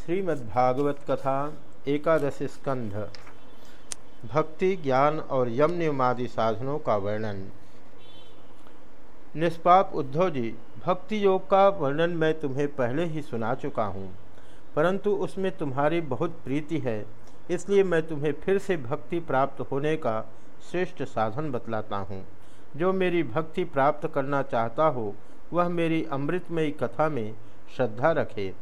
श्रीमद्भागवत कथा एकादश स्कंध भक्ति, ज्ञान और यम नियमादि साधनों का वर्णन। निष्पाप उद्धव जी, भक्ति योग का वर्णन मैं तुम्हें पहले ही सुना चुका हूँ, परंतु उसमें तुम्हारी बहुत प्रीति है, इसलिए मैं तुम्हें फिर से भक्ति प्राप्त होने का श्रेष्ठ साधन बतलाता हूँ। जो मेरी भक्ति प्राप्त करना चाहता हो, वह मेरी अमृतमयी कथा में श्रद्धा रखे।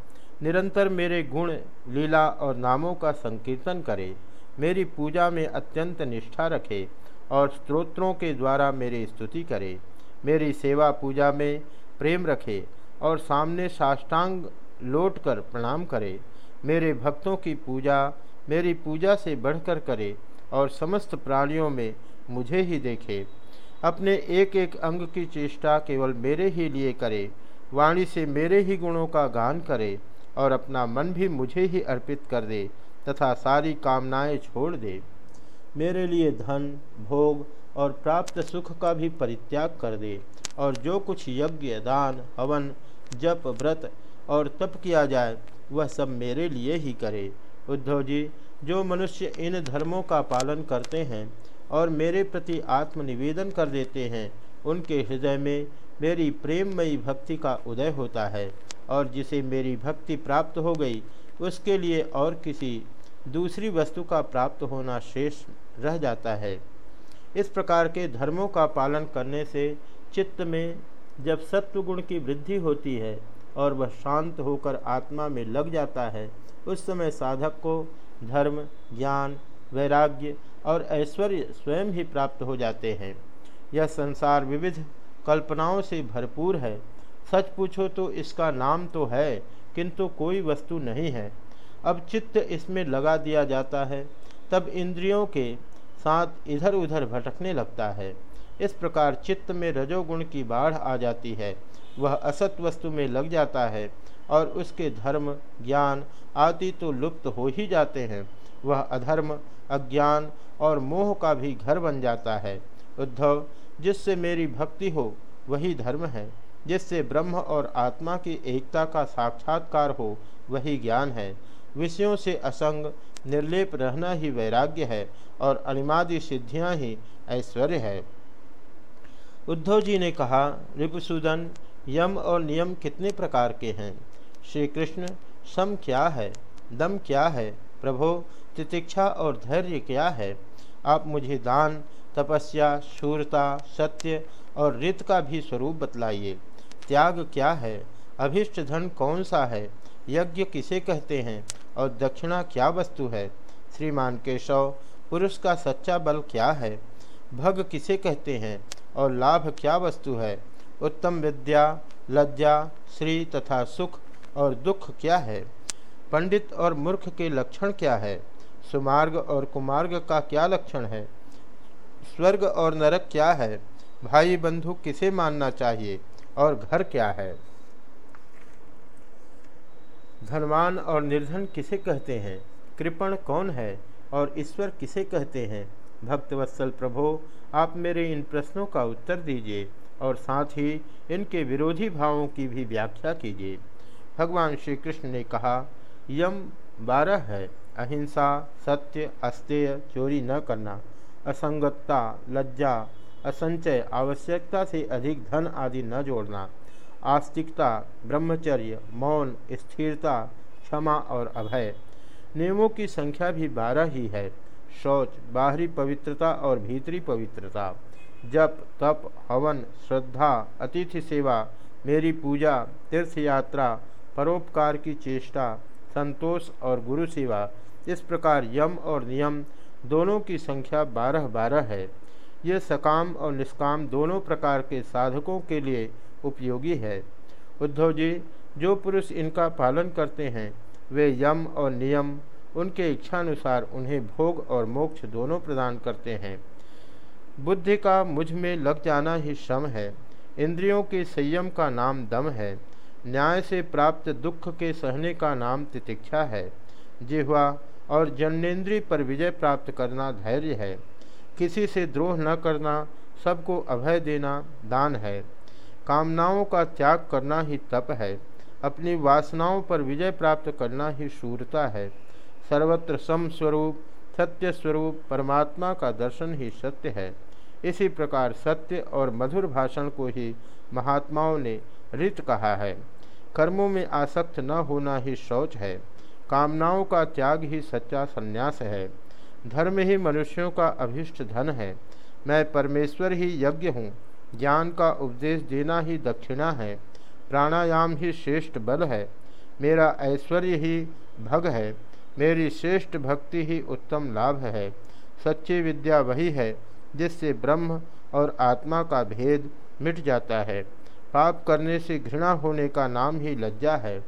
निरंतर मेरे गुण, लीला और नामों का संकीर्तन करे, मेरी पूजा में अत्यंत निष्ठा रखे और स्त्रोत्रों के द्वारा मेरी स्तुति करे, मेरी सेवा पूजा में प्रेम रखे और सामने साष्टांग लौट कर प्रणाम करे, मेरे भक्तों की पूजा मेरी पूजा से बढ़कर करे और समस्त प्राणियों में मुझे ही देखे। अपने एक एक अंग की चेष्टा केवल मेरे ही लिए करे, वाणी से मेरे ही गुणों का गान करे और अपना मन भी मुझे ही अर्पित कर दे तथा सारी कामनाएँ छोड़ दे। मेरे लिए धन, भोग और प्राप्त सुख का भी परित्याग कर दे और जो कुछ यज्ञ, दान, हवन, जप, व्रत और तप किया जाए, वह सब मेरे लिए ही करे। उद्धव जी, जो मनुष्य इन धर्मों का पालन करते हैं और मेरे प्रति आत्मनिवेदन कर देते हैं, उनके हृदय में मेरी प्रेममयी भक्ति का उदय होता है। और जिसे मेरी भक्ति प्राप्त हो गई, उसके लिए और किसी दूसरी वस्तु का प्राप्त होना शेष रह जाता है। इस प्रकार के धर्मों का पालन करने से चित्त में जब सत्वगुण की वृद्धि होती है और वह शांत होकर आत्मा में लग जाता है, उस समय साधक को धर्म, ज्ञान, वैराग्य और ऐश्वर्य स्वयं ही प्राप्त हो जाते हैं। यह संसार विविध कल्पनाओं से भरपूर है। सच पूछो तो इसका नाम तो है, किंतु कोई वस्तु नहीं है। अब चित्त इसमें लगा दिया जाता है, तब इंद्रियों के साथ इधर उधर भटकने लगता है। इस प्रकार चित्त में रजोगुण की बाढ़ आ जाती है, वह असत वस्तु में लग जाता है, और उसके धर्म, ज्ञान आदि तो लुप्त हो ही जाते हैं। वह अधर्म, अज्ञान और मोह का भी घर बन जाता है। उद्धव, जिससे मेरी भक्ति हो, वही धर्म है। जिससे ब्रह्म और आत्मा की एकता का साक्षात्कार हो, वही ज्ञान है। विषयों से असंग, निर्लेप रहना ही वैराग्य है और अनिमादि सिद्धियाँ ही ऐश्वर्य है। उद्धव जी ने कहा, रिपुसूदन, यम और नियम कितने प्रकार के हैं? श्री कृष्ण सम क्या है? दम क्या है? प्रभो, तितिक्षा और धैर्य क्या है? आप मुझे दान, तपस्या, शूरता, सत्य और रित का भी स्वरूप बतलाइए। त्याग क्या है? अभिष्ट धन कौन सा है? यज्ञ किसे कहते हैं? और दक्षिणा क्या वस्तु है? श्रीमान केशव, पुरुष का सच्चा बल क्या है? भग किसे कहते हैं? और लाभ क्या वस्तु है? उत्तम विद्या, लज्जा, श्री तथा सुख और दुख क्या है? पंडित और मूर्ख के लक्षण क्या है? सुमार्ग और कुमार्ग का क्या लक्षण है? स्वर्ग और नरक क्या है? भाई बंधु किसे मानना चाहिए? और घर क्या है? धनवान और निर्धन किसे कहते हैं? कृपण कौन है और ईश्वर किसे कहते हैं? भक्तवत्सल प्रभो, आप मेरे इन प्रश्नों का उत्तर दीजिए और साथ ही इनके विरोधी भावों की भी व्याख्या कीजिए। भगवान श्री कृष्ण ने कहा, यम बारह है, अहिंसा, सत्य, अस्तेय, चोरी न करना, असंगतता, लज्जा असंचय, आवश्यकता से अधिक धन आदि न जोड़ना, आस्तिकता, ब्रह्मचर्य, मौन, स्थिरता, क्षमा और अभय। नियमों की संख्या भी बारह ही है, शौच, बाहरी पवित्रता और भीतरी पवित्रता। जप, तप, हवन, श्रद्धा, अतिथि सेवा, मेरी पूजा, तीर्थ यात्रा, परोपकार की चेष्टा, संतोष और गुरु सेवा, इस प्रकार यम और नियम दोनों की संख्या बारह बारह है। ये सकाम और निष्काम दोनों प्रकार के साधकों के लिए उपयोगी है। उद्धव जी, जो पुरुष इनका पालन करते हैं, वे यम और नियम, उनके इच्छानुसार उन्हें भोग और मोक्ष दोनों प्रदान करते हैं। बुद्धि का मुझमें लग जाना ही श्रम है। इंद्रियों के संयम का नाम दम है। न्याय से प्राप्त दुख के सहने का नाम तितिक्षा है। जिह्वा और जन्नेन्द्रिय पर विजय प्राप्त करना धैर्य है। किसी से द्रोह न करना, सबको अभय देना दान है। कामनाओं का त्याग करना ही तप है। अपनी वासनाओं पर विजय प्राप्त करना ही शूरता है। सर्वत्र सम स्वरूप, सत्य स्वरूप, परमात्मा का दर्शन ही सत्य है। इसी प्रकार सत्य और मधुर भाषण को ही महात्माओं ने रित कहा है। कर्मों में आसक्त न होना ही शौच है। कामनाओं का त्याग ही सच्चा संन्यास है। धर्म ही मनुष्यों का अभिष्ट धन है। मैं परमेश्वर ही यज्ञ हूँ। ज्ञान का उपदेश देना ही दक्षिणा है। प्राणायाम ही श्रेष्ठ बल है। मेरा ऐश्वर्य ही भग है। मेरी श्रेष्ठ भक्ति ही उत्तम लाभ है। सच्ची विद्या वही है, जिससे ब्रह्म और आत्मा का भेद मिट जाता है। पाप करने से घृणा होने का नाम ही लज्जा है।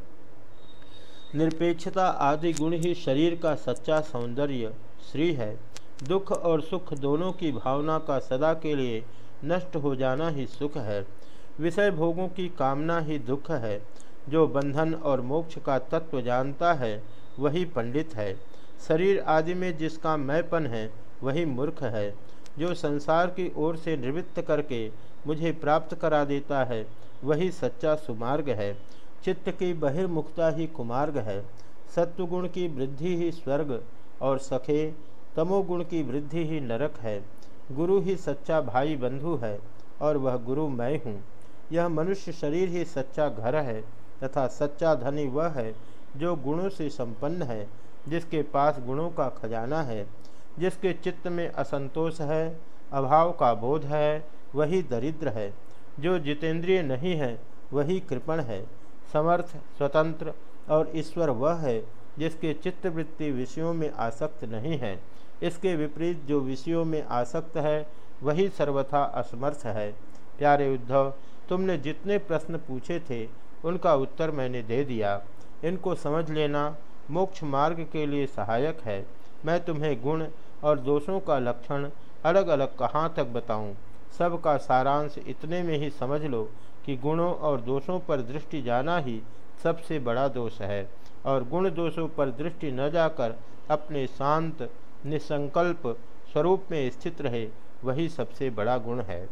निरपेक्षता आदि गुण ही शरीर का सच्चा सौंदर्य, श्री है। दुख और सुख दोनों की भावना का सदा के लिए नष्ट हो जाना ही सुख है। विषय भोगों की कामना ही दुख है। जो बंधन और मोक्ष का तत्व जानता है, वही पंडित है। शरीर आदि में जिसका मैपन है, वही मूर्ख है। जो संसार की ओर से निवृत्त करके मुझे प्राप्त करा देता है, वही सच्चा सुमार्ग है। चित्त की बहिर्मुखता ही कुमार्ग है, सत्वगुण की वृद्धि ही स्वर्ग, और सखे, तमोगुण की वृद्धि ही नरक है। गुरु ही सच्चा भाई बंधु है, और वह गुरु मैं हूँ। यह मनुष्य शरीर ही सच्चा घर है, तथा सच्चा धनी वह है, जो गुणों से संपन्न है, जिसके पास गुणों का खजाना है, जिसके चित्त में असंतोष है, अभाव का बोध है, वही दरिद्र है, जो जितेंद्रिय नहीं है, वही कृपण है। समर्थ, स्वतंत्र और ईश्वर वह है जिसके चित्तवृत्ति विषयों में आसक्त नहीं है। इसके विपरीत जो विषयों में आसक्त है, वही सर्वथा असमर्थ है। प्यारे उद्धव, तुमने जितने प्रश्न पूछे थे, उनका उत्तर मैंने दे दिया। इनको समझ लेना मोक्ष मार्ग के लिए सहायक है। मैं तुम्हें गुण और दोषों का लक्षण अलग अलग कहाँ तक बताऊँ? सबका सारांश इतने में ही समझ लो। कि गुणों और दोषों पर दृष्टि जाना ही सबसे बड़ा दोष है, और गुण दोषों पर दृष्टि न जाकर अपने शांत, निसंकल्प स्वरूप में स्थित रहे, वही सबसे बड़ा गुण है।